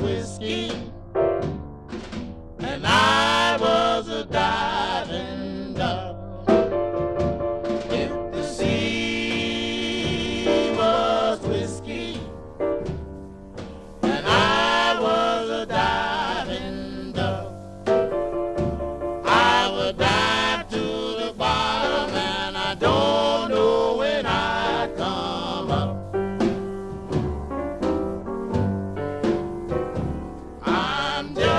Whiskey, and I was a. If the sea was whiskey, and I was a diving duck, I would dive. Camden.